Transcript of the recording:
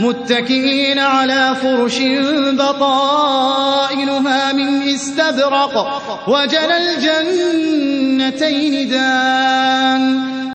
مُّتَّكِئِينَ عَلَىٰ فُرُشٍ بَطَائِنُهَا مِنْ إِسْتَبْرَقٍ ۚ وَجَنَى الْجَنَّتَيْنِ دَانٍ